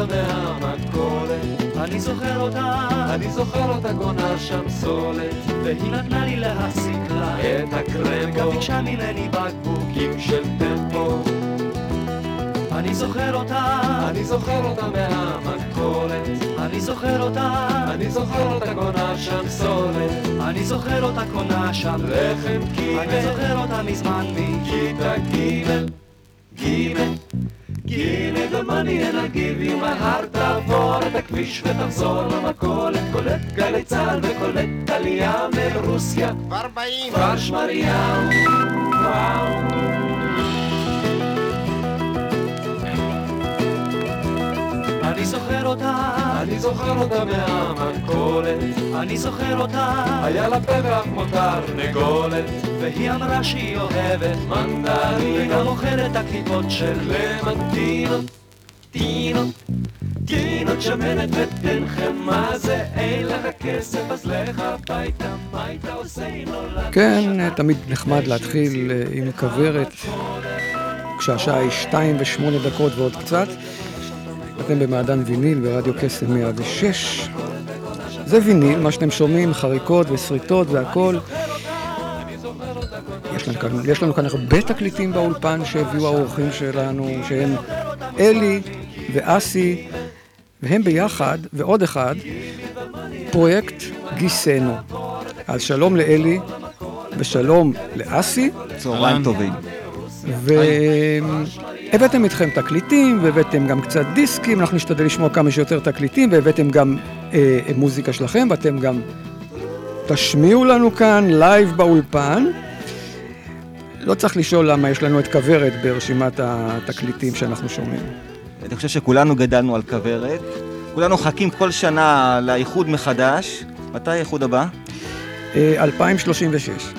אותה מהמכולת, אני זוכר אותה, אני זוכר אותה גונה שם סולת, והיא נתנה לי להסיק לה את הקרמבו, וגם ביקשה ממני בקבוקים של טמפו. אני זוכר אותה, אני זוכר אותה מהמכולת, אני זוכר אותה, אני זוכר אותה קונה שם סולת, אני זוכר אותה קונה שם לחם קיבל, אני זוכר אותה מזמן מכיתה ג' ג' ג' the money and I'll give you my heart. תעבור את הכביש ותחזור למכולת קולט גלי צה"ל וקולט עלייה מרוסיה כבר באים. כפר שמריהו וואו אני זוכר אותה, אני זוכר אותה מהמכולת, אני זוכר אותה, היה לה פה ואף כמו תרנגולת, והיא אמרה שהיא אוהבת מנדרים, וגם אוכלת הקליפות של למנטינות, טינות, טינות שמנת ותן חמאה זה אין לך כסף אז לך הביתה, מה היית עושה אם לא לך כן, תמיד נחמד להתחיל אה, עם כוורת כשהשעה היא שתיים ושמונה דקות ועוד קצת. אתם במעדן ויניל ברדיו קסם 106. זה ויניל, מה שאתם שומעים, חריקות ושריטות והכל. יש לנו, כאן, יש לנו כאן הרבה תקליטים באולפן שהביאו האורחים שלנו, שהם אלי ואסי, והם ביחד, ועוד אחד, פרויקט גיסנו. אז שלום לאלי ושלום לאסי. צהריים טובים. והבאתם איתכם תקליטים, והבאתם גם קצת דיסקים, אנחנו נשתדל לשמוע כמה שיותר תקליטים, והבאתם גם אה, מוזיקה שלכם, ואתם גם תשמיעו לנו כאן לייב באולפן. לא צריך לשאול למה יש לנו את כוורת ברשימת התקליטים שאנחנו שומעים. אני חושב שכולנו גדלנו על כוורת. כולנו מחכים כל שנה לאיחוד מחדש. מתי האיחוד הבא? אה, 2036.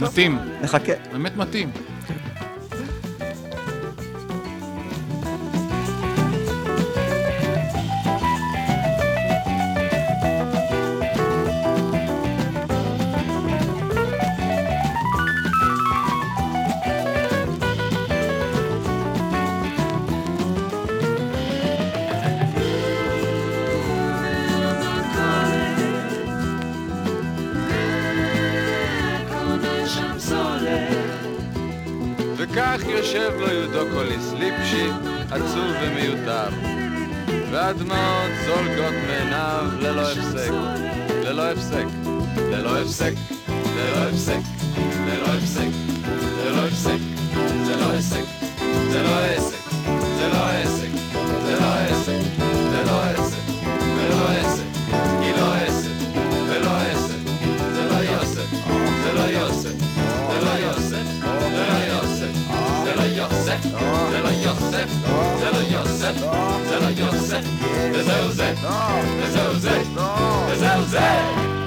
מתאים, נחכה. באמת מתאים. Joseph, little Joseph, little Joseph, there's Joseph, there's Joseph, there's Joseph.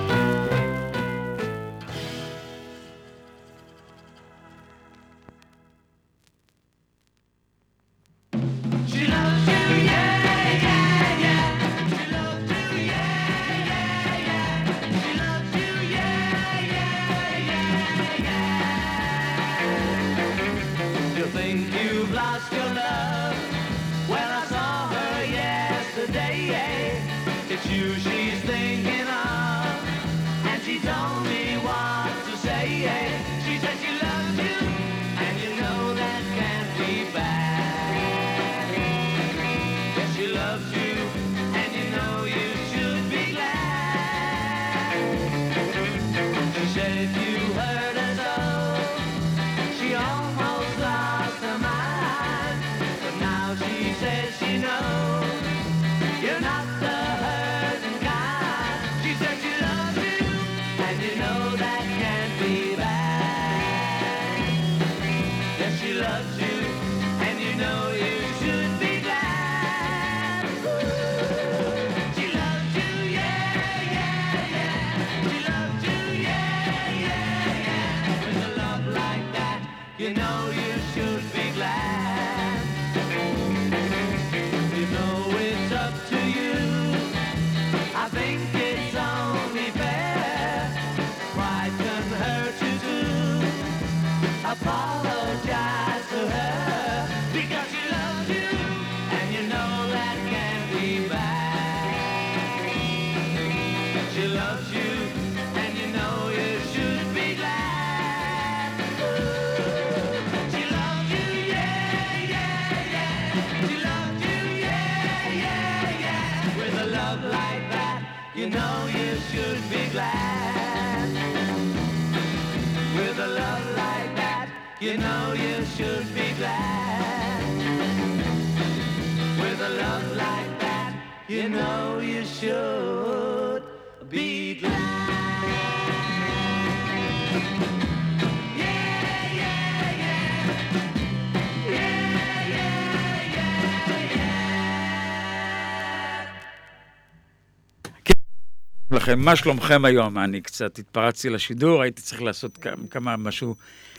מה שלומכם היום? אני קצת התפרצתי לשידור, הייתי צריך לעשות כמה משהו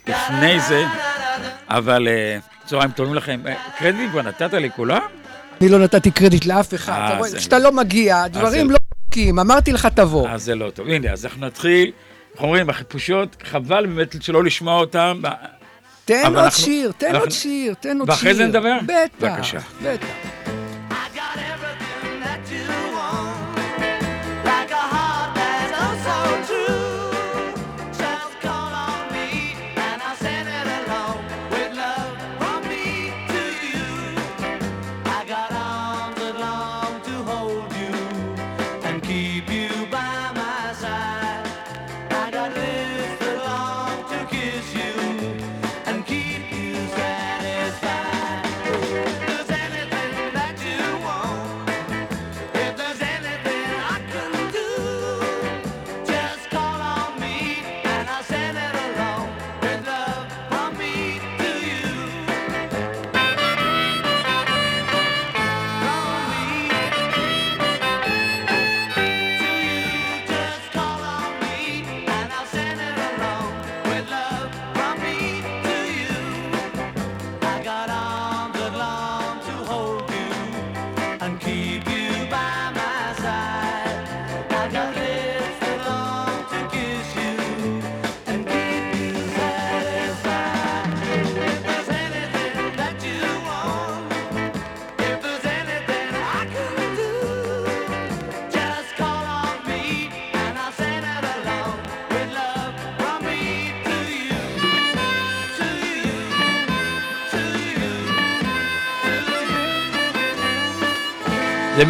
לפני זה, אבל אה, צהריים טובים לכם. אה, קרדיט כבר נתת לי כולם? אני לא נתתי קרדיט לאף אחד. אה, כשאתה לא מגיע, דברים לא חוקים, אמרתי לך תבוא. אז זה לא טוב. הנה, אז אנחנו נתחיל, איך אומרים, החיפושות, חבל באמת שלא לשמוע אותם. תן עוד שיר, תן עוד שיר, תן עוד שיר. ואחרי זה נדבר? בטח. בטח.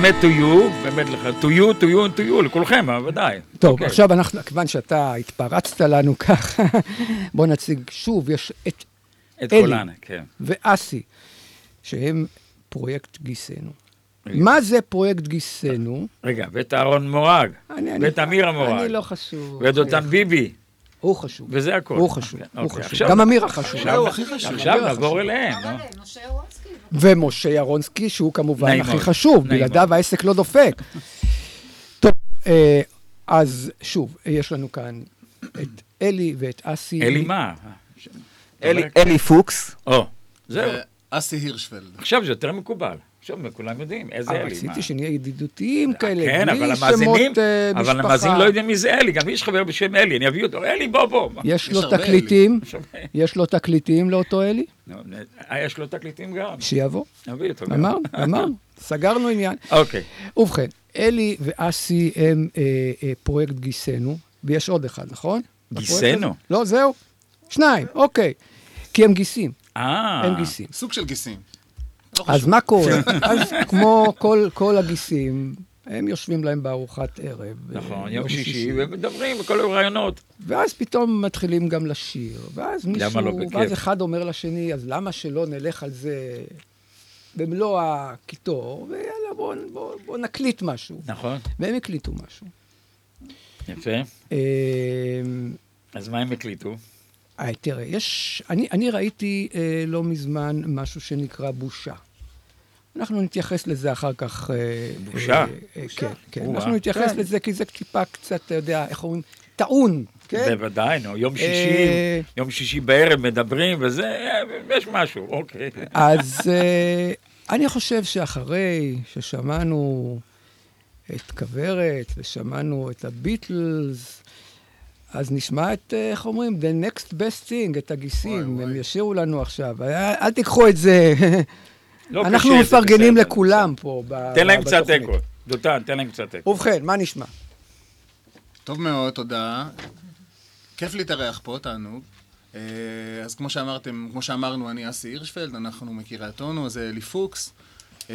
באמת to you, באמת לך, to you, to you, to you, לכולכם, ודאי. טוב, okay. עכשיו אנחנו, כיוון שאתה התפרצת לנו ככה, בוא נציג שוב, יש את, את אלי כן. ואסי, שהם פרויקט גיסנו. מה זה פרויקט גיסנו? רגע, ואת אהרון מורג, ואת אמיר המורג. אני לא חשוב. ואת אותם ביבי. הוא חשוב. וזה הכול. הוא חשוב, okay, הוא okay, חשוב. עכשיו, לא, גם אמירה חשוב. עכשיו, עכשיו, עכשיו נעבור אליהם. ומשה ירונסקי, שהוא כמובן הכי חשוב, בלעדיו העסק לא דופק. טוב, אה, אז שוב, יש לנו כאן את אלי ואת אסי. אלי מה? אלי, אלי פוקס. או, זהו. אסי הירשפלד. עכשיו זה יותר מקובל. עכשיו, כולם יודעים, איזה אלי. אבל? רציתי שנהיה ידידותיים כאלה, כן, בלי שמות אה, משפחה. אבל המאזינים לא יודעים מי זה אלי, גם לי יש חבר בשם אלי, אני אביא אותו, אלי, בוא, בוא. יש לו תקליטים, יש לו תקליטים לאותו אלי? אה, יש לו תקליטים גם, שיבוא. נביא אותו גם. אמרנו, אמרנו, סגרנו עניין. אוקיי, ובכן, אלי ואסי הם אה, אה, פרויקט גיסנו, ויש עוד אחד, נכון? גיסנו? לא, זהו. שניים, אוקיי. כי הם גיסים, אה, הם גיסים. סוג של גיסים. לא אז. מה קורה? אז כמו כל, הגיסים, הם יושבים להם בארוחת ערב. נכון, אה, יום שישי, ומדברים בכל הרעיונות. ואז פתאום מתחילים גם לשיר. ואז מישהו, לא? ואז אחד אומר לשני, אז למה שלא נלך על זה במלוא הקיטור, ויאללה, בוא, בוא, בוא נקליט משהו. נכון, והם הקליטו משהו. יפה. אה, אז מה הם הקליטו? אה, תראה, יש... אני, אני ראיתי אה, לא מזמן משהו שנקרא בושה. אנחנו נתייחס לזה אחר כך. אה, בושה? אה, אה, כן, כן. או-אה. אנחנו נתייחס כן. לזה כי זה טיפה קצת, אתה יודע, איך אומרים? טעון, כן? בוודאי, נו, יום שישי, אה, יום שישי בערב מדברים, וזה, אה, יש משהו, אוקיי. אז אה, אני חושב שאחרי ששמענו את כוורת ושמענו את הביטלס, אז נשמע את, אה, איך אומרים? The next best thing, את הגיסים. הם ישירו לנו עכשיו. אל תיקחו את זה. לא אנחנו קשה, מפרגנים בסדר, לכולם פה ב- תן להם קצת בתוכנית. אקו, דותן, תן להם קצת אקו. ובכן, מה נשמע? טוב מאוד, תודה. כיף להתארח פה, תענוג. אה, אז כמו שאמרתם, כמו שאמרנו, אני אסי הירשפלד, אנחנו מקריית אונו, זה אלי פוקס. אה,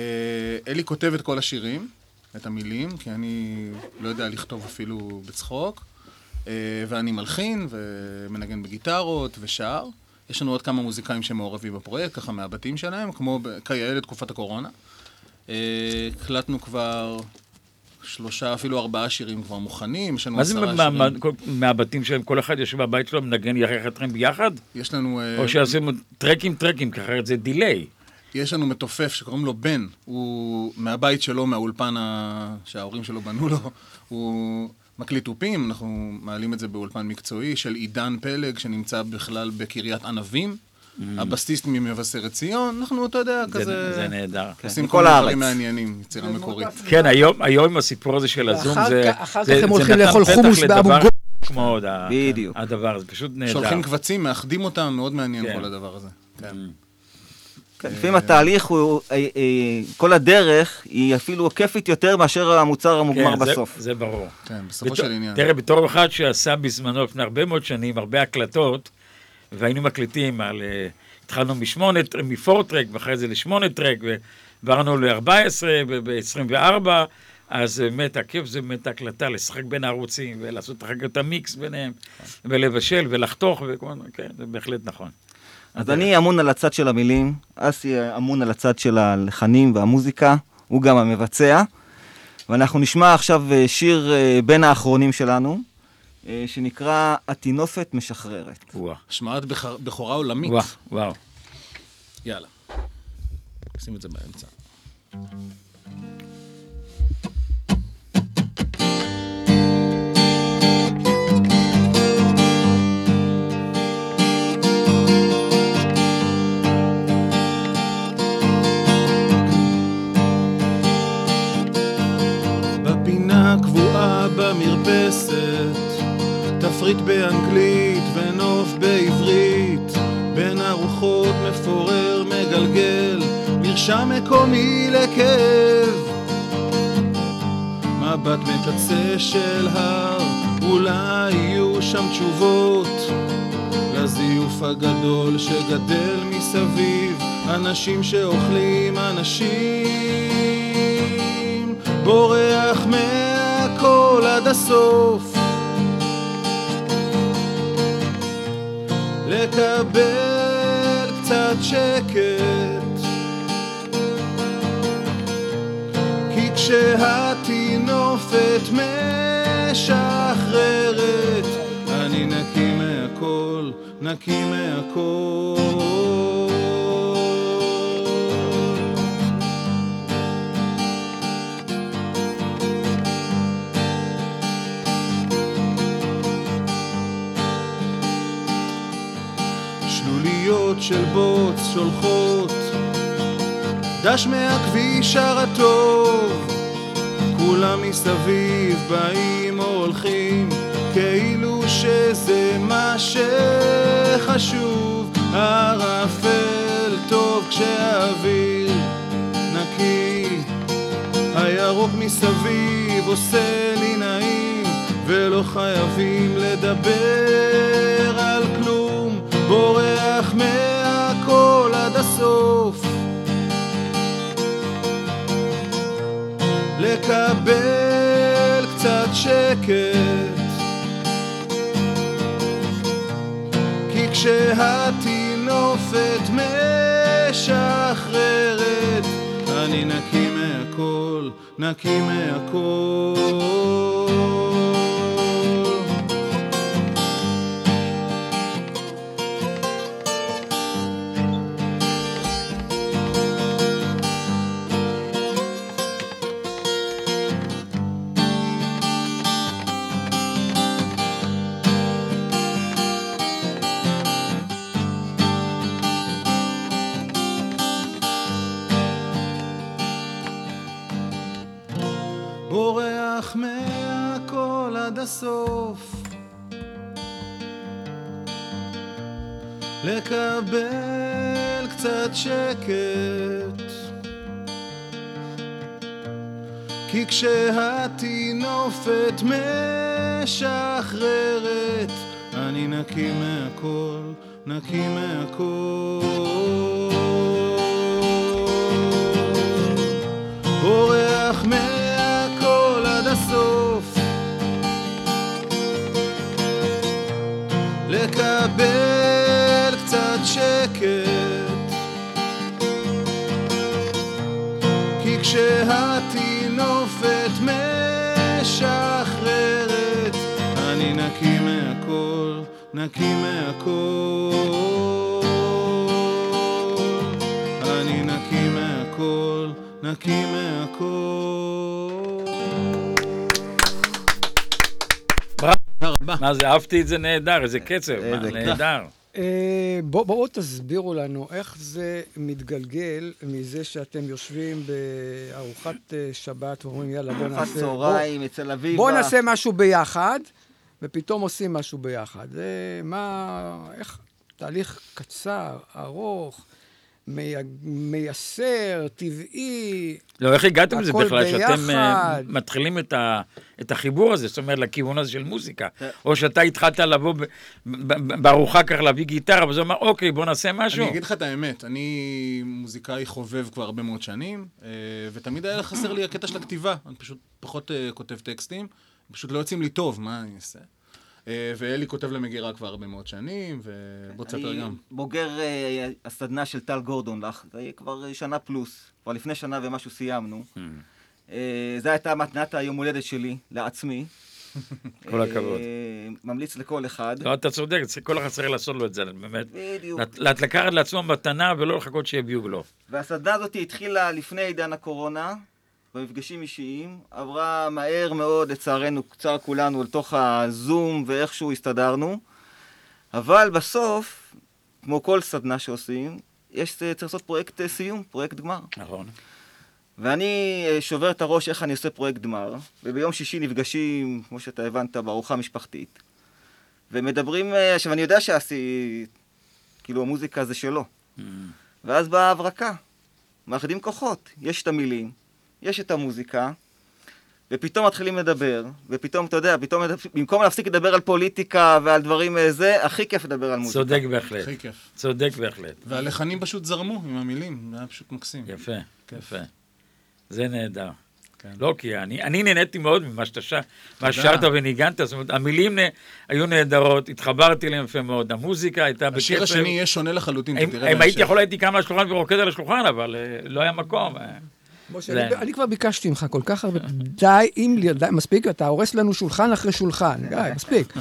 אלי כותב את כל השירים, את המילים, כי אני לא יודע לכתוב אפילו בצחוק. אה, ואני מלחין ומנגן בגיטרות ושר. יש לנו עוד כמה מוזיקאים שמעורבים בפרויקט, ככה מהבתים שלהם, כמו כיאה לתקופת הקורונה. אה, הקלטנו כבר שלושה, אפילו ארבעה שירים כבר מוכנים, יש לנו מה זה עשרה מה- מה- שירים. כל- מהבתים שלהם, כל אחד יושב בבית שלו, מנגן יחד אתכם ביחד? יש לנו... אה, או שעושים טרקים טרקים, כי אחרת זה דיליי. יש לנו מתופף שקוראים לו בן, הוא מהבית שלו, מהאולפן ה... שההורים שלו בנו לו, הוא מקליט תופים, אנחנו מעלים את זה באולפן מקצועי של עידן פלג, שנמצא בכלל בקריית ענבים, הבסטיסט ממבשרת ציון, אנחנו, אתה יודע, זה- כזה... זה נהדר. עושים מכל כל הארץ. דברים מעניינים, יצירה מקורית. כן, היום היום עם הסיפור הזה של הזום, זה... אחר זה- כך הם הולכים לאכול חומוס באבו גוש. כמו עוד. הדבר הזה, פשוט נהדר. שולחים קבצים, מאחדים אותם, מאוד מעניין כן. כל הדבר הזה. כן. לפעמים התהליך הוא, אה, אה, כל הדרך היא אפילו כיפית יותר מאשר המוצר המוגמר כן, זה- בסוף. זה ברור. כן, בסופו של עניין. תראה, בתור אחד שעשה בזמנו, לפני הרבה מאוד שנים, הרבה הקלטות, והיינו מקליטים על... אה, התחלנו משמונה, מפור-טרק, ואחרי זה לשמונה טרק, ועברנו ל-14 וב-24, אז באמת, הכיף זה באמת הקלטה, לשחק בין הערוצים, ולעשות אחר כך את המיקס ביניהם, ולבשל, ולחתוך, וכמו, כן, זה בהחלט נכון. אז אני אמון על הצד של המילים, אסי אמון על הצד של הלחנים והמוזיקה, הוא גם המבצע. ואנחנו נשמע עכשיו אה, שיר אה, בין האחרונים שלנו, אה, שנקרא הטינופת משחררת. וואו, השמעת בכ- בכורה עולמית. וואו, וואו. יאללה. שים את זה באמצע. במרפסת, תפריט באנגלית ונוף בעברית, בין הרוחות מפורר מגלגל, מרשם מקומי לכאב. מבט מקצה של הר, אולי יהיו שם תשובות. לזיוף הגדול שגדל מסביב, אנשים שאוכלים אנשים, בורח מהכל עד הסוף. לקבל קצת שקט, כי כשהטינופת משחררת, אני נקי מהכל, נקי מהכל. שלוליות של בוץ שולחות דש מהכביש הרטוב, כולם מסביב באים או הולכים, כאילו שזה מה שחשוב. ערפל טוב כשהאוויר נקי, הירוק מסביב עושה לי נעים, ולא חייבים לדבר על כלום, בורח מהכל עד הסוף. לקבל קצת שקט כי כשהטינופת משחררת אני נקי מהכל, נקי מהכל הסוף לקבל קצת שקט. כי כשהטינופת משחררת אני נקי מהכל, נקי מהכל. בורח מהכל נקי מהכל אני נקי מהכל, נקי מהכל מה זה, אהבתי את זה נהדר, איזה קצב, נהדר. אה, בוא- בואו תסבירו לנו איך זה מתגלגל מזה שאתם יושבים בארוחת אה, שבת ואומרים יאללה בוא ארוחת נעשה... צהריים אצל אביבה. בוא נעשה משהו ביחד, ופתאום עושים משהו ביחד. זה מה... איך... תהליך קצר, ארוך, מי... מייסר, טבעי. לא, איך הגעתם לזה בכלל, שאתם אה, ביחד. מתחילים את ה- את החיבור הזה, זאת אומרת, לכיוון הזה של מוזיקה? או שאתה התחלת לבוא בארוחה ככה להביא גיטרה, וזה אומר, אוקיי, בוא נעשה משהו. אני אגיד לך את האמת, אני מוזיקאי חובב כבר הרבה מאוד שנים, אה, ותמיד היה חסר לי הקטע של הכתיבה. אני פשוט פחות אה, כותב טקסטים, פשוט לא יוצאים לי טוב, מה אני אעשה? אה, ואלי כותב למגירה כבר הרבה מאוד שנים, ובוא תספר אני גם. בוגר אה, הסדנה של טל גורדון לך, זה יהיה כבר אה, שנה פלוס, כבר לפני שנה ומשהו סיימנו. אה, זו הייתה מתנת היום הולדת שלי, לעצמי. כל הכבוד. ממליץ לכל אחד. לא, אתה צודק, כל אחד צריך לעשות לו את זה, באמת. בדיוק. לקחת לעצמו מתנה ולא לחכות שיביאו לו. והסדנה הזאת התחילה לפני עידן הקורונה, במפגשים אישיים, עברה מהר מאוד, לצערנו, קצר כולנו, לתוך הזום ואיכשהו הסתדרנו, אבל בסוף, כמו כל סדנה שעושים, יש, צריך לעשות פרויקט אה, סיום, פרויקט גמר. נכון. ואני אה, שובר את הראש איך אני עושה פרויקט גמר, וביום שישי נפגשים, כמו שאתה הבנת, בארוחה משפחתית, ומדברים, אה, עכשיו אני יודע שעשי, כאילו המוזיקה זה שלו, ואז באה ההברקה, מאחדים כוחות, יש את המילים, יש את המוזיקה, ופתאום מתחילים לדבר, ופתאום, אתה יודע, פתאום, במקום להפסיק לדבר על פוליטיקה ועל דברים אה, זה, הכי כיף לדבר על מוזיקה. צודק בהחלט. הכי כיף. צודק בהחלט. והלחנים פשוט זרמו עם המילים, זה היה פשוט מקסים. יפה, כיף. יפה. זה נהדר. כן. לא, כי אני, אני נהניתי מאוד ממה שאתה שר, מה. ששרת וניגנת, זאת אומרת, המילים נה, היו נהדרות, התחברתי אליהם יפה מאוד, המוזיקה הייתה בכיף. השיר השני יהיה שונה לחלוטין, תראה אם הייתי. יכול הייתי קם על השולחן ורוקד על השולחן, אבל אה, לא היה מקום. משה, זה- אני, אני כבר ביקשתי ממך כל כך הרבה, די, אם לי, די, מספיק, אתה הורס לנו שולחן אחרי שולחן, די, מספיק.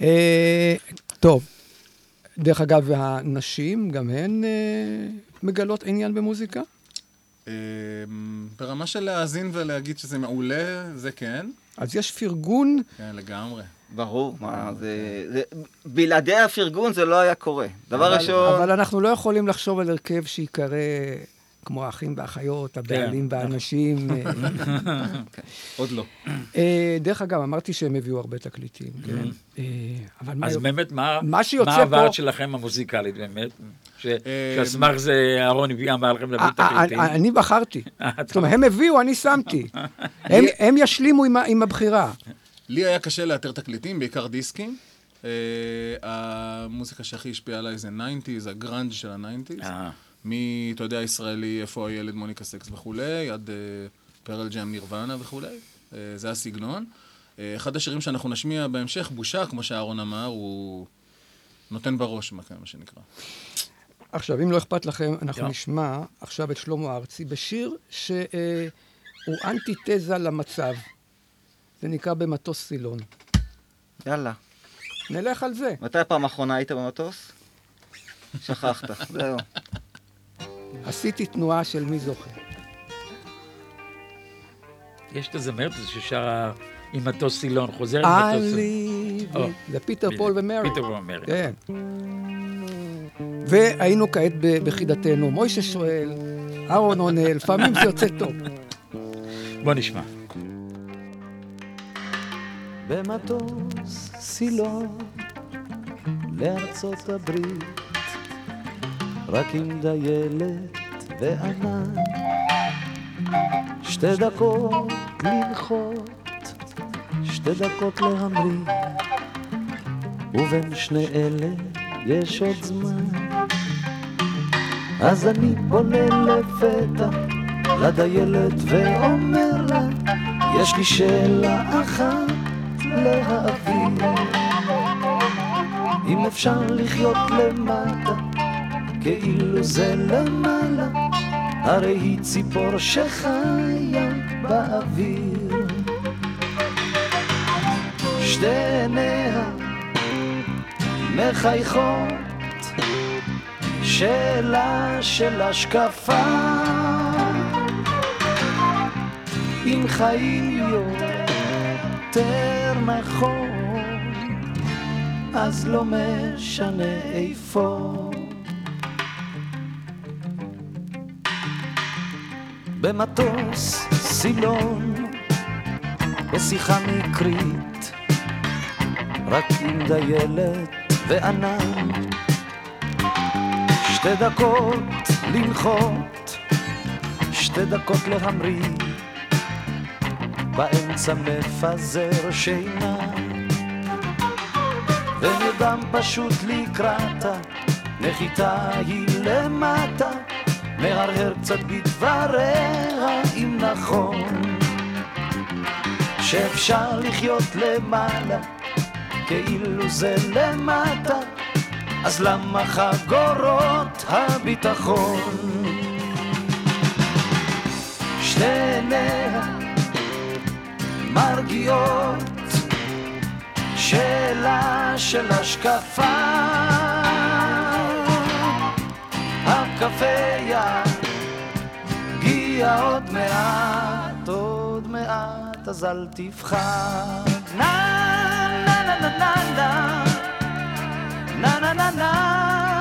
אה, טוב, דרך אגב, והנשים, גם הן אה, מגלות עניין במוזיקה? אה, ברמה של להאזין ולהגיד שזה מעולה, זה כן. אז יש פרגון, כן, לגמרי. ברור, מה, זה, זה... בלעדי הפרגון זה לא היה קורה. דבר אבל, ראשון... אבל אנחנו לא יכולים לחשוב על הרכב שייקרא כמו האחים והאחיות, הבעלים והאנשים. אה, עוד לא. אה, דרך אגב, אמרתי שהם הביאו הרבה תקליטים, כן? אה, אבל מה... אז באמת, מה הוועד שלכם המוזיקלית באמת? ש- שעל סמך זה אהרון הביא, אמר לכם להביא אה, תקליטים? אה, אני בחרתי. אה, זאת אומרת, הם הביאו, אני שמתי. הם- הם ישלימו עם הבחירה. לי היה קשה לאתר תקליטים, בעיקר דיסקים. אה, המוזיקה שהכי השפיעה עליי זה 90's, הגראנג' של ה-90's. אה. מ, אתה יודע, ישראלי, איפה הילד, מוניקה סקס וכולי, עד אה, פרל ג'אם נירוונה וכולי. אה, זה הסגנון. אה, אחד השירים שאנחנו נשמיע בהמשך, בושה, כמו שאהרון אמר, הוא נותן בראש, מה שנקרא. עכשיו, אם לא אכפת לכם, אנחנו לא. נשמע עכשיו את שלמה ארצי בשיר שהוא אנטיתזה למצב. זה נקרא במטוס סילון. יאללה. נלך על זה. מתי הפעם האחרונה היית במטוס? שכחת, זהו. עשיתי תנועה של מי זוכר. יש את הזמרת הזו ששרה עם מטוס סילון, חוזר עם מטוס סילון. או, זה פיטר, פול ומרי. פיטר, פול ומרי. כן. והיינו כעת בחידתנו. מוישה שואל, אהרון עונה, לפעמים זה יוצא טוב. בוא נשמע. במטוס סילון לארצות הברית, רק עם דיילת וענן, שתי דקות לנחות, שתי דקות להמריא, ובין שני אלה יש עוד זמן. אז אני פונה לפתע לדיילת ואומר לה, יש לי שאלה אחת להעביר. אם אפשר לחיות למטה, כאילו זה למעלה, הרי היא ציפור שחיה באוויר. שתי עיניה מחייכות, שאלה של השקפה. אם חיים יותר נכון, אז לא משנה איפה. במטוס סילון, בשיחה מקרית, רק עם דיילת וענן. שתי דקות לנחות, שתי דקות להמריא, באמצע מפזר שינה. ונרדם פשוט לקראתה, נחיתה היא למטה, מהרהר קצת בדבריה אם נכון, שאפשר לחיות למעלה, כאילו זה למטה, אז למה חגורות הביטחון? שתי עיניה מרגיעות שאלה של השקפה הקפה יגיע עוד מעט, עוד מעט, אז אל תפחד. נה נה נה נה נה. נה נה נה נה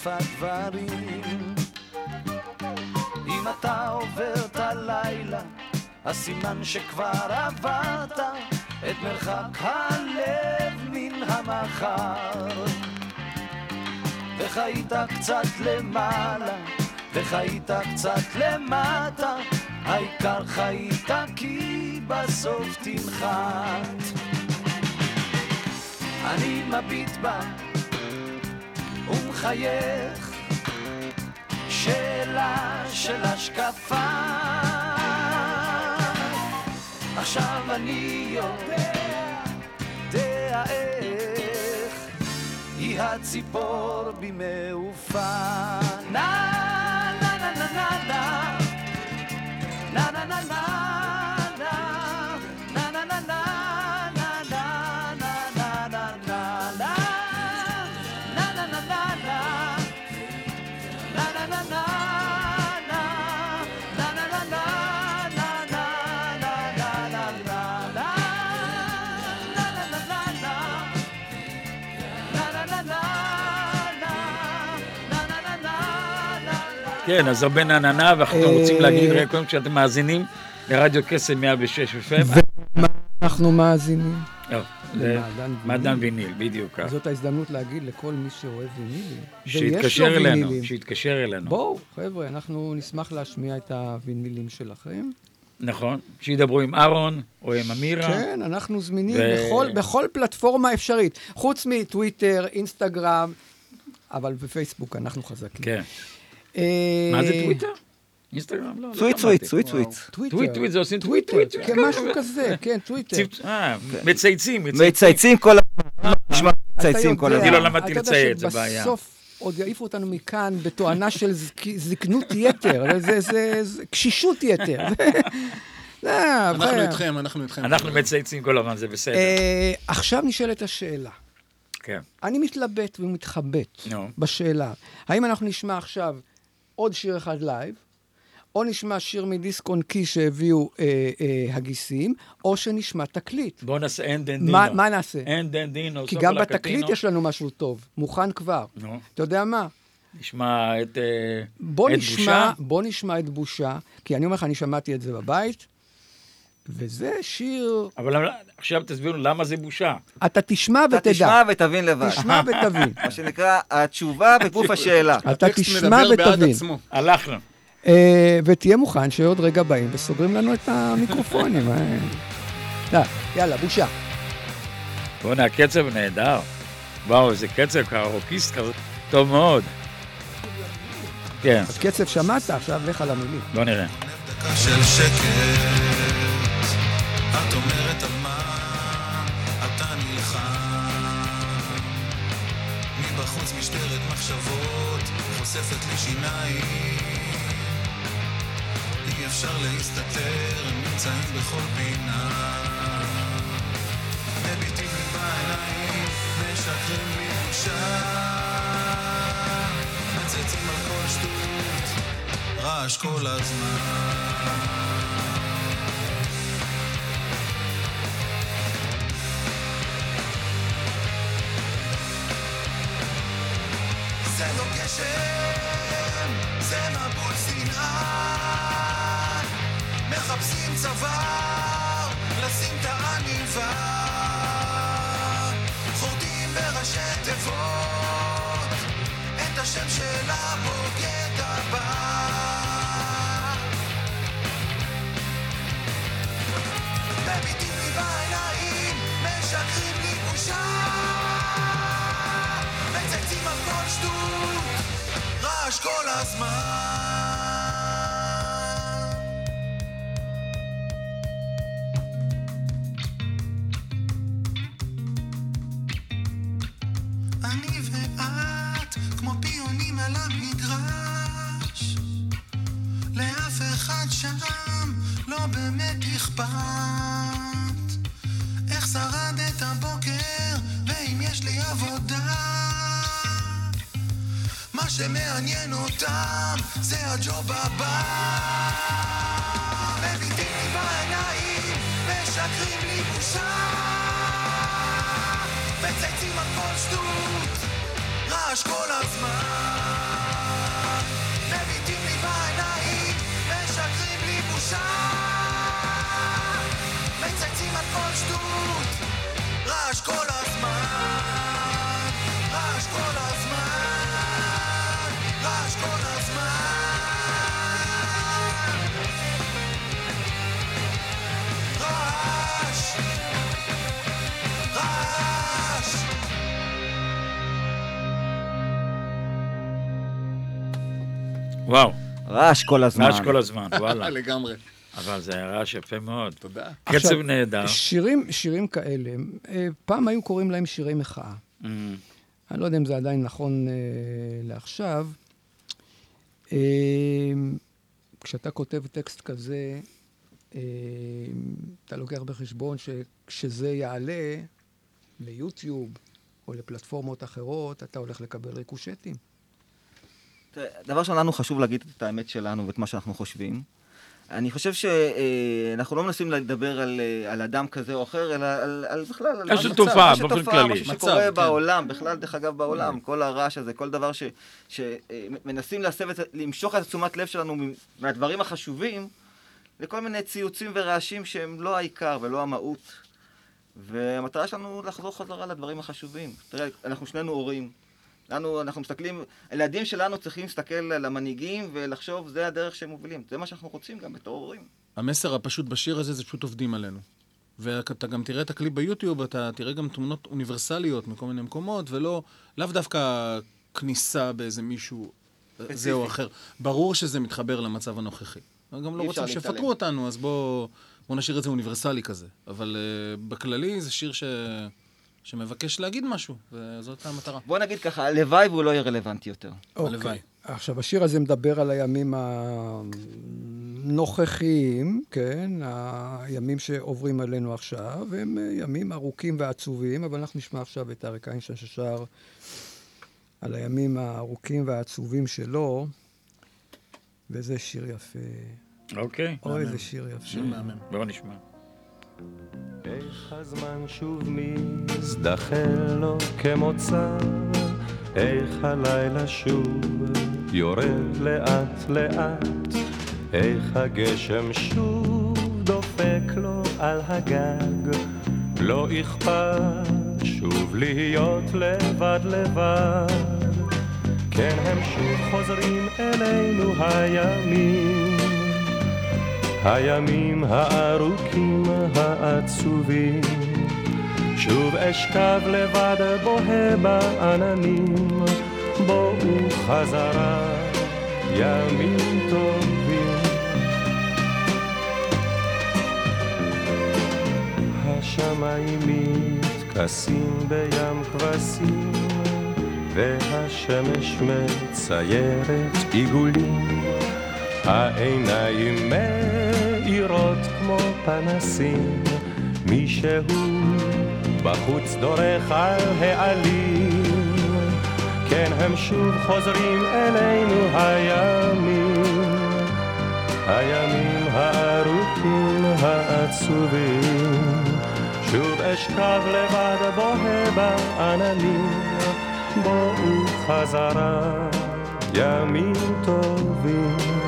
מוסיפה דברים. אם אתה עובר את הלילה, אז סימן שכבר עברת את מרחק הלב מן המחר. וחיית קצת למעלה, וחיית קצת למטה, העיקר חיית כי בסוף תנחת. אני מביט בה ומחייך שאלה של השקפה. עכשיו אני יודע, איך כי הציפור בי מעופה. נה נה נה נה נה. נה נה נה נה כן, אז הבן עננה, ואנחנו אה, רוצים להגיד, רגע, קודם כשאתם מאזינים לרדיו קסם 106 FM. ומה אנחנו מאזינים? לא, למעדן מעדן ויניל. בדיוק ככה. זאת ההזדמנות להגיד לכל מי שאוהב וינילים. שיתקשר אלינו. שיתקשר אלינו. בואו, חבר'ה, אנחנו נשמח להשמיע את הווינילים שלכם. נכון, שידברו עם אהרון או עם אמירה. כן, אנחנו זמינים ו- בכל, בכל פלטפורמה אפשרית, חוץ מטוויטר, אינסטגרם, אבל בפייסבוק אנחנו חזקים. כן. אה, מה זה טוויטר? אינסטגרם? לא, לא. סוויט סוויט סוויט. טוויטר. טוויט, טוויט, זה עושים טוויט, טוויט. כן, משהו כזה, כן, טוויטר. אה, מצייצים, מצייצים כל הזמן. נשמע מצייצים כל יודע- אני הזמן. לא למדתי לצייץ, זה בעיה. שבסוף עוד יעיפו אותנו מכאן בתואנה של זק- זקנות יתר, זה- קשישות יתר. לא, אנחנו. איתכם, אנחנו איתכם. אנחנו מצייצים כל הזמן, זה בסדר. אה, עכשיו נשאלת השאלה. כן. אני מתלבט ומתחבט. בשאלה, האם אנחנו נשמע עכשיו עוד שיר אחד לייב, או נשמע שיר מדיסק און קי שהביאו אה, אה, הגיסים, או שנשמע תקליט. בואו נעשה אין דן דינו. מה, מה נעשה? אין דן דינו, כי גם בתקליט. יש לנו משהו טוב, מוכן כבר. נו, אתה יודע מה? נשמע את אה, בוא את נשמע, בושה. בוא נשמע את בושה, כי אני אומר לך, אני שמעתי את זה בבית, וזה שיר, אבל עכשיו תסבירו למה זה בושה. אתה תשמע אתה ותדע. תשמע ותבין לבד. תשמע ותבין. מה שנקרא, התשובה בגוף השאלה. אתה תשמע ותבין. הלכנו. אה, ותהיה מוכן שעוד רגע באים וסוגרים לנו את המיקרופונים. אה. לא, יאללה, בושה. בוא'נה, הקצב נהדר. וואו, איזה קצב ככה, רוקיסט כזה, טוב מאוד. כן, אז קצב שמעת, עכשיו לך על המילים. בוא נראה. משטרת מחשבות, חושפת לי שיניים. אי אפשר להסתתר, הם נמצאים בכל פינה. מביטים לי בעיניים, משקרים לי בושה. מצייצים על כל שטות, רעש כל הזמן. גשם, זה מבול שנאה. מחפשים צוואר, לשים את העניבה. כל הזמן. אני ואת כמו פיונים על המגרש לאף אחד שם לא באמת אכפת שמעניין אותם זה הג'וב הבא מביטים לי בעיניים משקרים לי בושה מצייצים על כל שטות רעש כל הזמן מביטים לי בעיניים משקרים לי בושה מצייצים על כל שטות רעש כל הזמן וואו, רעש כל הזמן. רעש כל הזמן, וואלה. לגמרי. אבל זה היה רעש יפה מאוד. תודה. קצב עכשיו, נהדר. שירים, שירים כאלה, אה, פעם היו קוראים להם שירי מחאה. Mm, אני לא יודע אם זה עדיין נכון אה, לעכשיו. אה, כשאתה כותב טקסט כזה, אה, אתה לוקח בחשבון שכשזה יעלה ליוטיוב או לפלטפורמות אחרות, אתה הולך לקבל ריקושטים. דבר ראשון, לנו חשוב להגיד את האמת שלנו ואת מה שאנחנו חושבים. אני חושב שאנחנו לא מנסים לדבר על, אה, על אדם כזה או אחר, אלא על, על בכלל, על המצב, תופעה, יש תופעה, כללי. מה שקורה מצב, כן. בעולם, בכלל, דרך אגב, בעולם, כל הרעש הזה, כל דבר ש- שמנסים להסב את, למשוך את תשומת לב שלנו מהדברים החשובים, לכל מיני ציוצים ורעשים שהם לא העיקר ולא המהות. והמטרה שלנו לחזור חזרה לדברים החשובים. תראה, אנחנו שנינו הורים. לנו, אנחנו מסתכלים, הילדים שלנו צריכים להסתכל על המנהיגים ולחשוב, זה הדרך שהם מובילים. זה מה שאנחנו רוצים גם בתור הורים. המסר הפשוט בשיר הזה זה פשוט עובדים עלינו. ואתה גם תראה את הקליפ ביוטיוב, אתה תראה גם תמונות אוניברסליות מכל מיני מקומות, ולא, לאו דווקא כניסה באיזה מישהו אה, זה או אחר. ברור שזה מתחבר למצב הנוכחי. גם לא להתעלם. שיפטרו אותנו, אז בואו בוא נשאיר את זה אוניברסלי כזה. אבל uh, בכללי זה שיר ש... שמבקש להגיד משהו, וזאת המטרה. בוא נגיד ככה, הלוואי והוא לא יהיה רלוונטי יותר. הלוואי. עכשיו, השיר הזה מדבר על הימים הנוכחיים, כן? הימים שעוברים עלינו עכשיו, הם ימים ארוכים ועצובים, אבל אנחנו נשמע עכשיו את אריק איינשטיין ששר על הימים הארוכים והעצובים שלו, וזה שיר יפה. אוקיי, אוי, איזה שיר יפה. שיר מהמם. בואו נשמע. איך הזמן שוב מזדחל לו כמוצא, איך הלילה שוב יורד לאט לאט, איך הגשם שוב דופק לו על הגג, לא אכפת שוב להיות לבד לבד, כן הם שוב חוזרים אלינו הימים. הימים הארוכים העצובים. שוב אשכב לבד בוהה בעננים. בואו חזרה ימים טובים. השמיים מתכסים בים כבשים והשמש מציירת עיגולים. העיניים מאירות כמו פנסים, מישהו בחוץ דורך על העלים, כן הם שוב חוזרים אלינו הימים, הימים הארוכים העצובים, שוב אשכב לבד בוהה בעננים, בואו חזרה ימים טובים.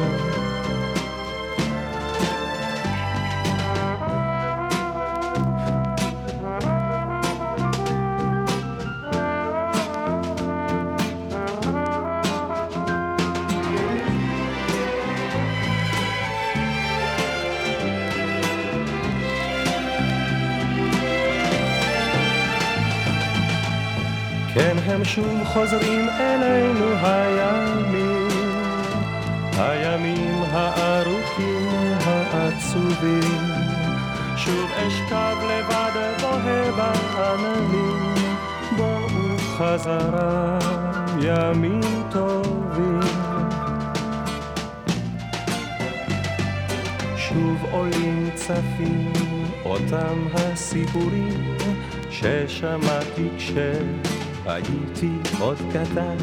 שוב חוזרים אלינו הימים, הימים הארוכים העצובים, שוב אשכב לבד בוהה בעננים, בואו חזרה ימים טובים. שוב עולים צפים אותם הסיפורים ששמעתי כשהייתי עוד קטן.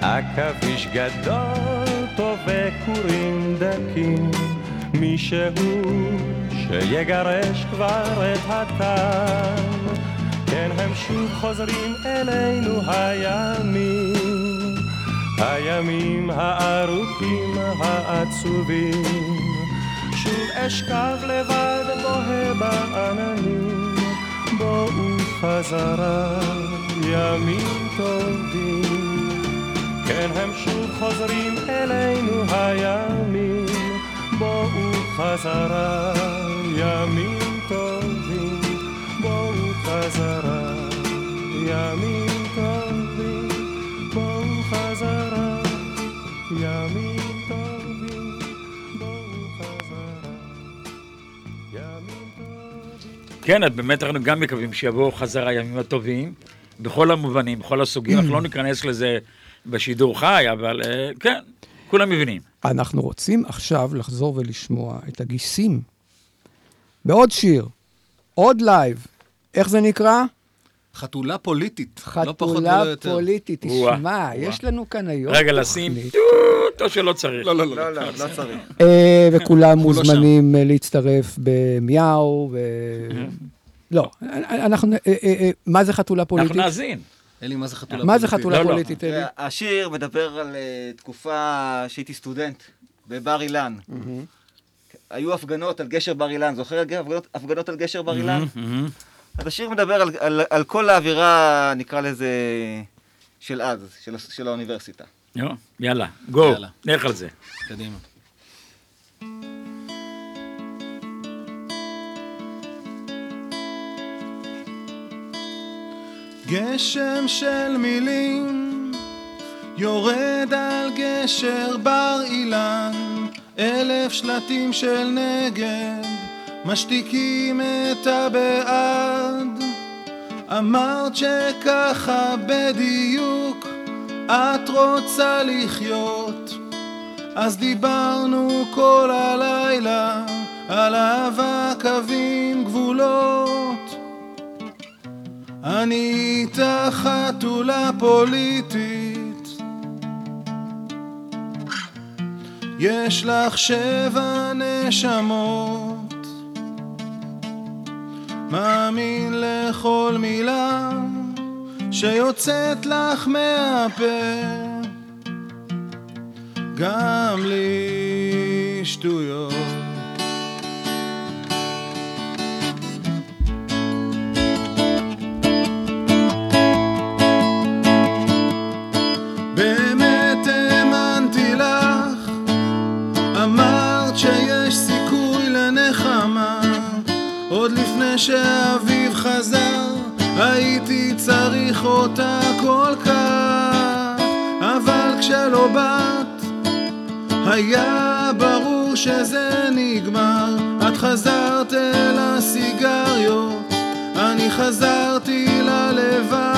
עכביש גדול טוב וכורים דקים, מישהו שיגרש כבר את הטעם. כן הם שוב חוזרים אלינו הימים, הימים הארוכים העצובים. שוב אשכב לבד בוהה בעננים, בואו חזרה ימים טובים. כן הם שוב חוזרים אלינו הימים, בואו חזרה ימים טובים, בואו חזרה ימים טובים, בואו חזרה ימים טובים, בואו חזרה ימים טובים. כן, אז באמת אנחנו גם מקווים שיבואו חזרה הימים הטובים. בכל המובנים, בכל הסוגים, אנחנו לא ניכנס לזה בשידור חי, אבל אה, כן, כולם מבינים. אנחנו רוצים עכשיו לחזור ולשמוע את הגיסים בעוד שיר, עוד לייב. איך זה נקרא? חתולה פוליטית. לא פחות חתולה ולא יותר. פוליטית. או-אה, תשמע. יש לנו כאן היום רגע, לשים. טוט, או שלא צריך. לא, לא, לא. לא, לא, לא צריך. אה, וכולם לא מוזמנים אה, להצטרף במיהו, ו... לא, אנחנו... אה, אה, אה, מה זה חתולה אנחנו פוליטית? נאזין. אלי, מה זה חתולה מה זה פוליטית? חתולה לא, לא. פוליטית, אלי? השיר מדבר על תקופה שהייתי סטודנט בבר אילן. היו הפגנות על גשר בר אילן, זוכר הפגנות, על גשר בר אילן? מהמם. אז השיר מדבר על, על, על כל האווירה, נקרא לזה, של אז, של, האוניברסיטה. יאללה, גו. נלך על זה. קדימה. גשם של מילים יורד על גשר בר אילן. אלף שלטים של נגד משתיקים את הבעד. אמרת שככה בדיוק את רוצה לחיות. אז דיברנו כל הלילה על אהבה קווים גבולות אני איתך חתולה פוליטית. יש לך שבע נשמות. מאמין לכל מילה שיוצאת לך מהפה. גם לי שטויות לפני שהאביב חזר הייתי צריך אותה כל כך. אבל כשלא באת היה ברור שזה נגמר. את חזרת אל הסיגריות אני חזרתי ללבד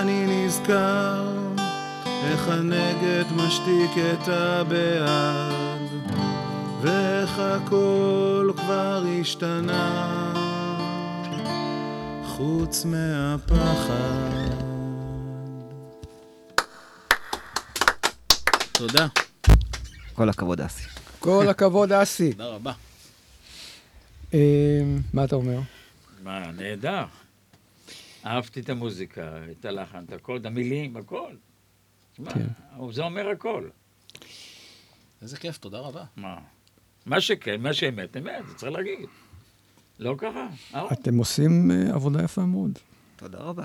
אני נזכר איך הנגד משתיק את הבעד ואיך הכל כבר השתנה חוץ מהפחד תודה. כל הכבוד, אסי. כל הכבוד, אסי. תודה רבה. אה, מה אתה אומר? מה, נהדר. אהבתי את המוזיקה, את הלחן, את הכל, את המילים, הכל. תשמע, כן. זה אומר הכל. איזה כיף, תודה רבה. מה? מה שכן, מה שאמת, אמת, זה צריך להגיד. לא ככה? אהרון. אתם עושים אה, עבודה יפה מאוד. תודה רבה.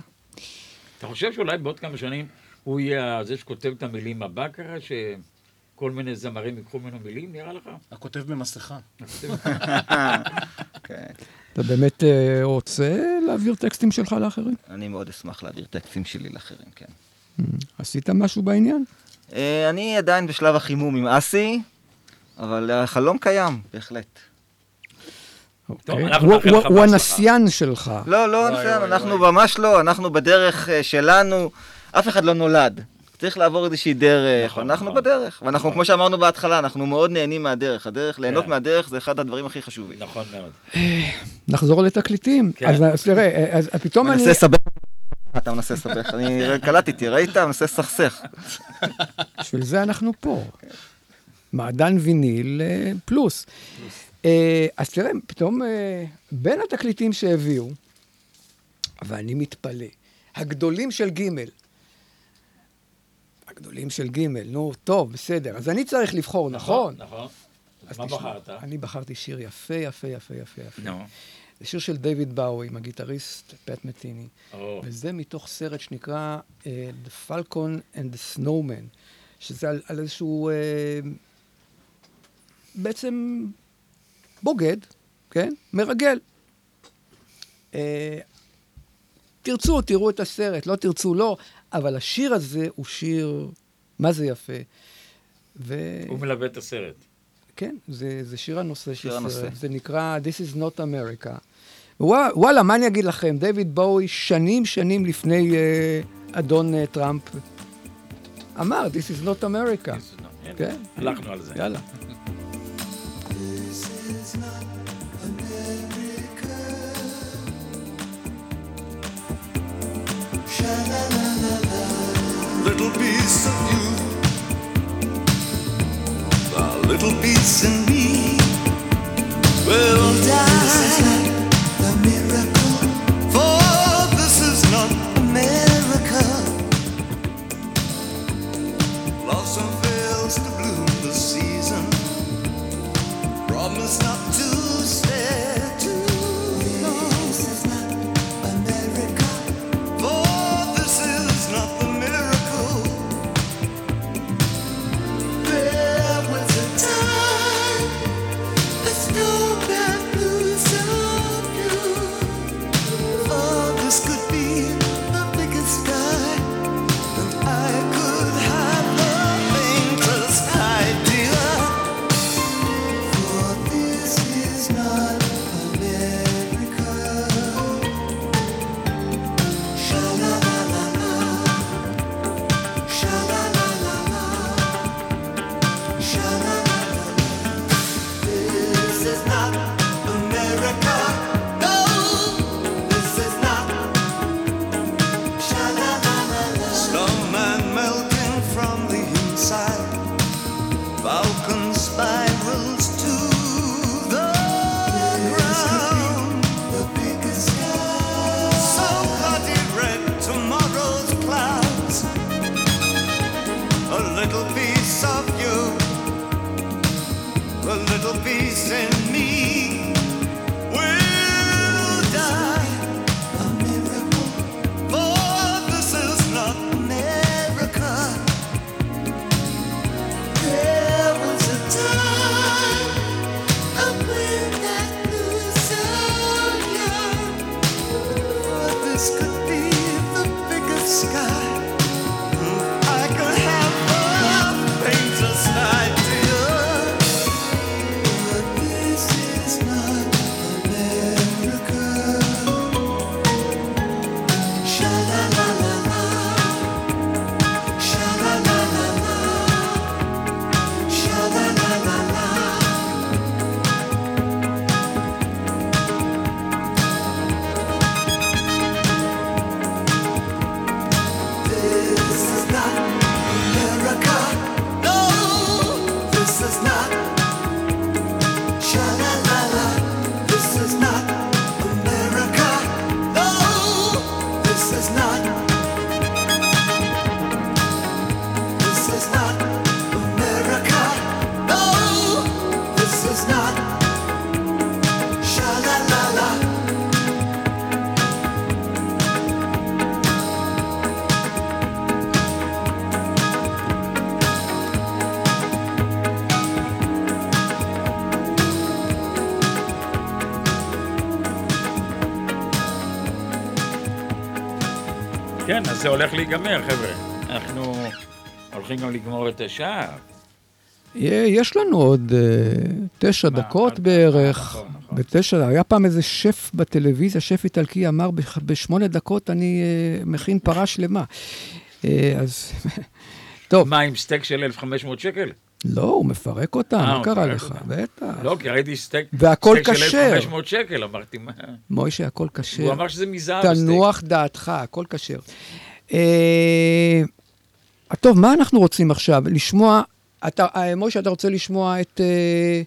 אתה חושב שאולי בעוד כמה שנים הוא יהיה זה שכותב את המילים הבא ככה, שכל מיני זמרים ייקחו ממנו מילים, נראה לך? הכותב במסכה. אתה באמת אה, רוצה להעביר טקסטים שלך לאחרים? אני מאוד אשמח להעביר טקסטים שלי לאחרים, כן. עשית משהו בעניין? אה, אני עדיין בשלב החימום עם אסי, אבל החלום קיים, בהחלט. אוקיי. הוא-. הנסיין שלך. לא, לא, וואי, אנחנו. ממש לא, אנחנו בדרך אה, שלנו, אף אחד לא נולד. צריך לעבור איזושהי דרך, נכון, אנחנו נכון. בדרך. ואנחנו, כמו שאמרנו בהתחלה, אנחנו מאוד נהנים מהדרך. הדרך, ליהנות כן. מהדרך זה אחד הדברים הכי חשובים. נכון מאוד. נחזור לתקליטים. כן. אז תראה, אז פתאום אני... מנסה לסבך. אתה מנסה לסבך, אני קלטתי, ראית? מנסה לסכסך. בשביל זה אנחנו פה. מעדן ויניל אה, פלוס. אה, אז תראה, פתאום אה, בין התקליטים שהביאו, ואני מתפלא, הגדולים של ג' הגדולים של ג', נו, טוב, בסדר. אז אני צריך לבחור, נכון? נכון. אז מה תשמע, בחרת? אני בחרתי שיר יפה, יפה, יפה, יפה, יפה. נו. זה שיר של דיוויד באוי עם הגיטריסט פט מטיני. וזה מתוך סרט שנקרא uh, The Falcon and the Snowman, שזה על, על איזשהו, uh, בעצם בוגד, כן? מרגל. Uh, תרצו, תראו את הסרט, לא תרצו, לא, אבל השיר הזה הוא שיר, מה זה יפה. ו... הוא מלווה את הסרט. כן, זה, זה שיר הנושא של הנושא. סרט. זה נקרא This is not America. ווא- וואלה, מה אני אגיד לכם? דיוויד בואי, שנים שנים לפני uh, אדון uh, טראמפ, אמר, This is not America. הנה, כן. הלכנו על זה. יאללה. Little piece in me will die. זה הולך להיגמר, חבר'ה. אנחנו הולכים גם לגמור את השעה. יש לנו עוד אה, תשע דקות בערך. נכון, נכון. בתשע, היה פעם איזה שף בטלוויזיה, שף איטלקי, אמר "בח- בשמונה דקות אני אה, מכין פרה שלמה. אה, אז... טוב, מה, עם סטייק של 1,500 שקל? לא, הוא מפרק אותה, מה קרה לך? בטח. לא, כי ראיתי סטייק והכל סטייק של כשר. 1,500 שקל, אמרתי, מה? מוישה, הכל כשר. הוא אמר שזה מזהב הסטייק. תנוח דעתך, הכל כשר. אה, טוב, מה אנחנו רוצים עכשיו? לשמוע, אתה, אה, מוישה, אתה רוצה לשמוע את, אה,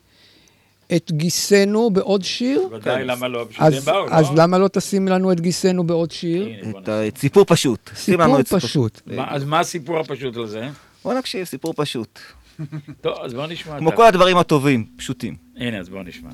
את גיסנו בעוד שיר? ודאי, למה לא? בשביל זה אז, באו, אז לא? למה לא תשים לנו את גיסנו בעוד שיר? את סיפור פשוט. סיפור את פשוט. אז מה הסיפור הפשוט על זה? בוא נקשיב, סיפור פשוט. טוב, אז בוא נשמע. כמו כל הדברים הטובים, פשוטים. הנה, אז בוא נשמע.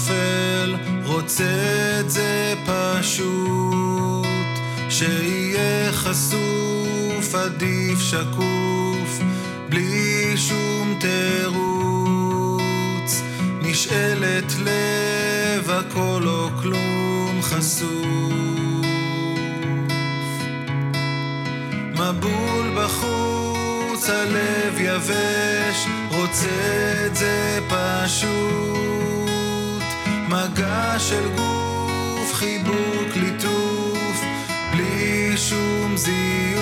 נופל, רוצה את זה פשוט, שיהיה חשוף עדיף שקוף, בלי שום תירוץ, נשאלת לב הכל או כלום חשוף. מבול בחוץ, הלב יבש, רוצה את זה פשוט. מגע של גוף, חיבוק, ליטוף, בלי שום זיוף.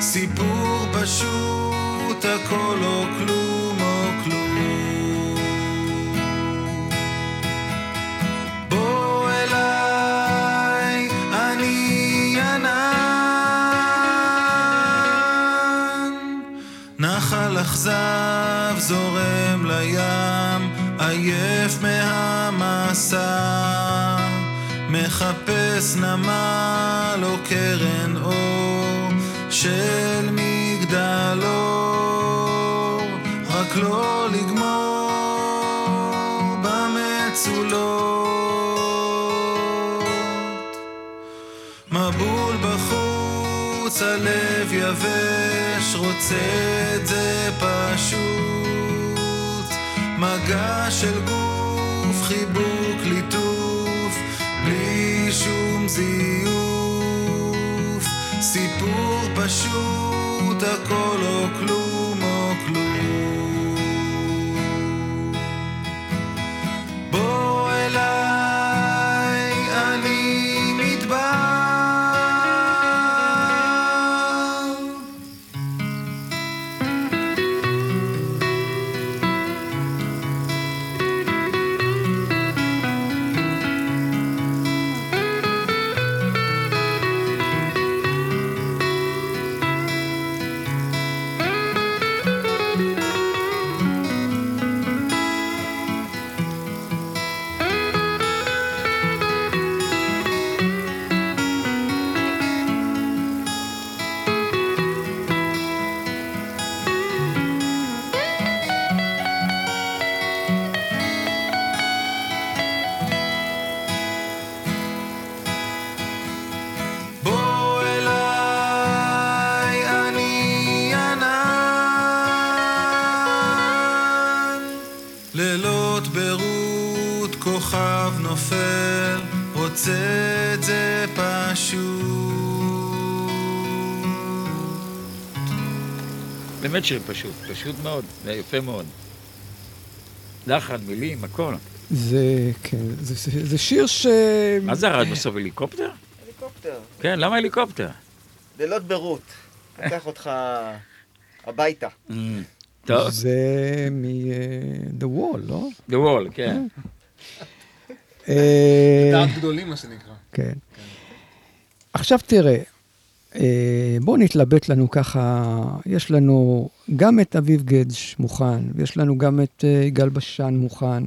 סיפור פשוט, הכל או כלום או כלום. אני ענן. נחל אכזב זורם לים, עייף מהמסע. מחפש נמל או קרן אור של מגדלור, רק לא לגמור במצולות. מבול בחוץ, הלב יבש, רוצה את זה פשוט. מגע של גוף, חיבוק, ליטוף, בלי שום זיוף. סיפור פשוט, הכל או כלום. שיר פשוט, פשוט מאוד, זה יפה מאוד. לחן, מילים, הכל. זה, כן, זה, זה, זה שיר ש... מה זה הרעש בסוף, הליקופטר? הליקופטר. כן, למה הליקופטר? לילות ברות. לקח אותך הביתה. Mm, טוב, זה מ-The Wall, לא? The Wall, כן. אה, דעת גדולים, מה שנקרא. כן. עכשיו תראה, אה, בואו נתלבט לנו ככה, יש לנו גם את אביב גדש מוכן, ויש לנו גם את אה, יגאל בשן מוכן.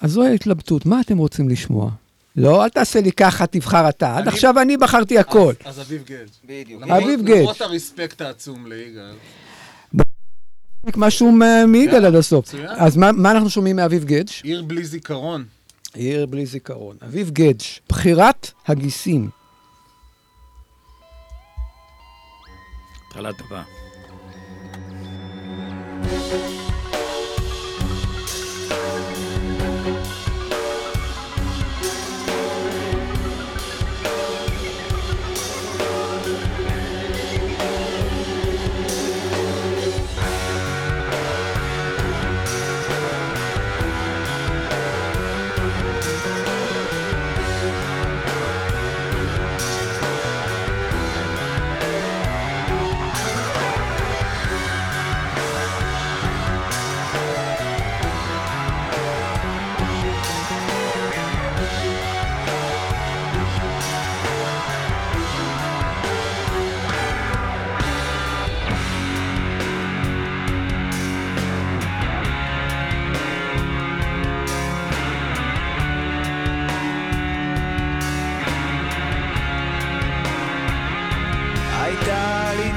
אז זוהי ההתלבטות, מה אתם רוצים לשמוע? לא, אל תעשה לי ככה, תבחר אתה. עד עכשיו אני בחרתי הכל. אז אביב גלג'. בדיוק. אביב גלג'. למרות הרספקט העצום ליגאל. משהו מיגאל עד הסוף. אז מה אנחנו שומעים מאביב גדג'? עיר בלי זיכרון. עיר בלי זיכרון. אביב גדג', בחירת הגיסים. התחלה טובה. הייתה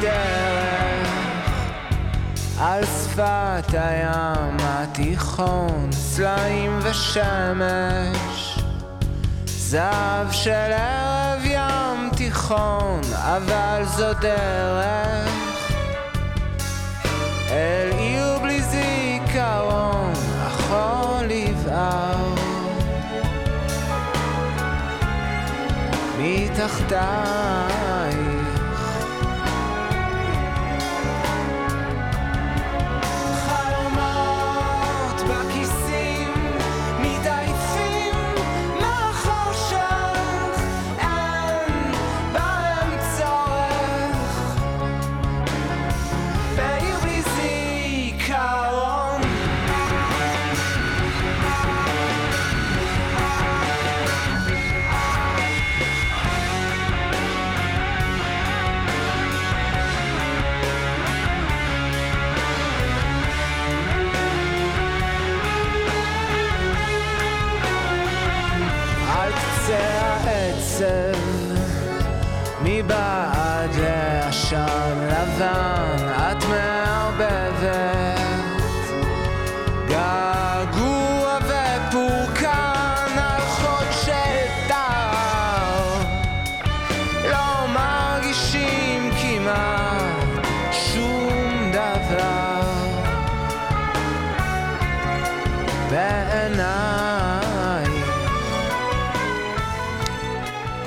דרך על שפת הים התיכון, סלעים ושמש, זהב של ערב ים תיכון, אבל זו דרך. אל עיר בלי זיכרון, החול יבער. מתחתייך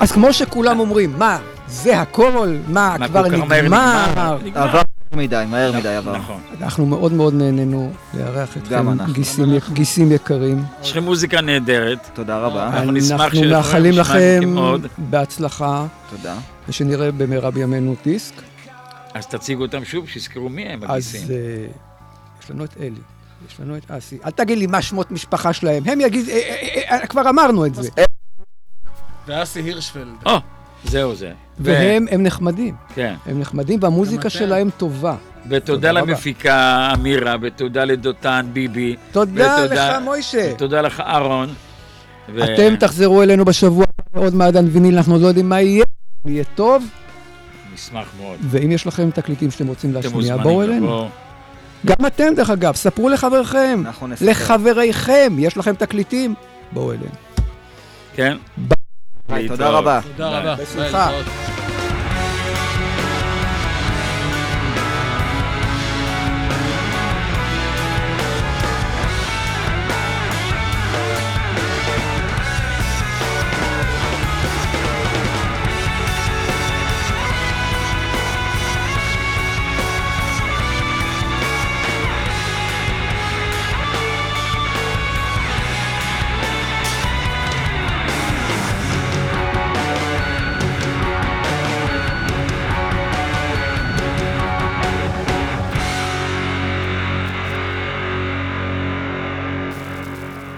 אז כמו שכולם אומרים, מה, זה הכל? מה, מה, כבר נגמר? עבר מדי, מהר מדי עבר. נכון. אנחנו מאוד מאוד נהנינו לארח אתכם. גיסים, יקרים. יש לכם מוזיקה נהדרת. תודה רבה. אנחנו נשמח אנחנו שחברים מאחלים לכם. בהצלחה, תודה. ושנראה במהרה בימינו דיסק. אז תציגו אותם שוב, שיזכרו מי הם אז הגיסים. אה, יש לנו את אלי, יש לנו את אסי. אל תגיד לי מה שמות משפחה שלהם, הם יגיד, אה, אה, כבר אמרנו את זה. ואסי הירשפלד. או, זהו זה. והם הם נחמדים, כן. הם נחמדים והמוזיקה. שלהם טובה. ותודה. למפיקה אמירה, ותודה לדותן ביבי. תודה ותודה- לך, מוישה. ותודה לך, אהרון. ו- אתם תחזרו אלינו בשבוע עוד מעדן ויניל, אנחנו עוד לא יודעים מה יהיה, יהיה טוב, נשמח מאוד. ואם יש לכם תקליטים שאתם רוצים להשמיע, בואו אלינו. לבוא. גם אתם, דרך אגב, ספרו לחבריכם, אנחנו נספר. לחבריכם, יש לכם תקליטים, בואו אלינו. כן? תודה. רבה. תודה רבה. בשמחה.